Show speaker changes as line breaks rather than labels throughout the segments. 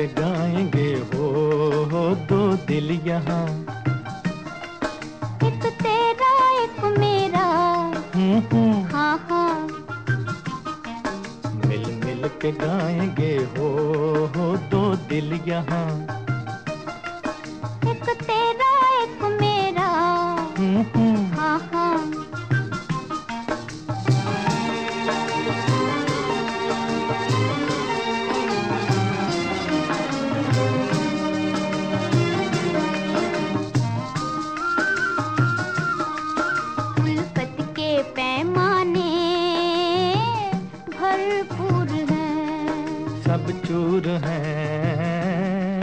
के गाएँगे हो, हो दो दिल यहाँ।
एक तेरा एक मेरा।
हम्म, हम्म,
हाँ हाँ।
मिल मिल के गाएँगे हो, हो दो दिल यहाँ।
एक तेरा है हैं।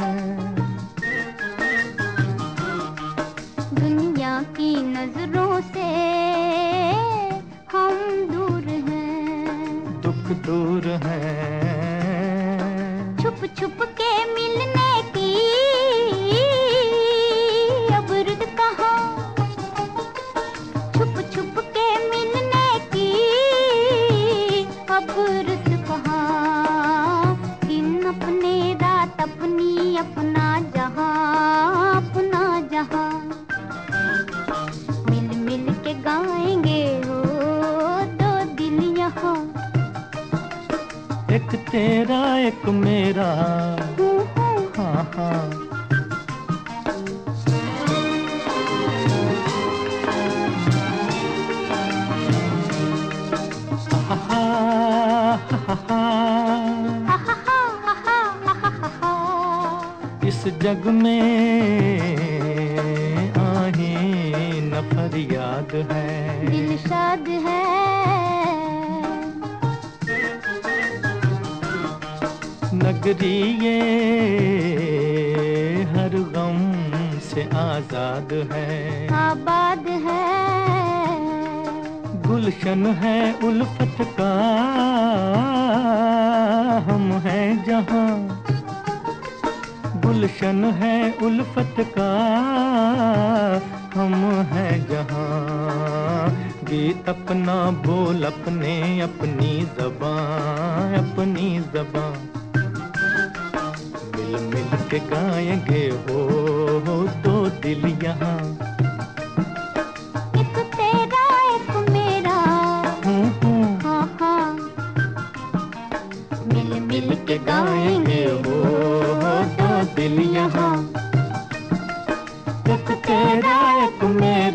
दुनिया की नज़रों से हम दूर हैं।
दुख दूर हैं।
छुप छुप के रात अपनी अपना जहाँ अपना जहाँ। मिल मिल के गाएँगे हो दो दिल यहाँ।
एक तेरा एक मेरा।
हाँ हूँ।
इस जग में आही न फरियाद है।
दिल शाद है।
नगरी ये हर गम से आज़ाद है।
आबाद है।
गुलशन है उल्फत का हम हैं जहाँ गुलशन है उल्फत का हम हैं जहाँ। गीत अपना बोल अपने अपनी जबान अपनी जबान। मिल मिल के गाएँगे हो, हो दो दिल यहाँ। दिल यहाँ। एक तेरा एक मेरा।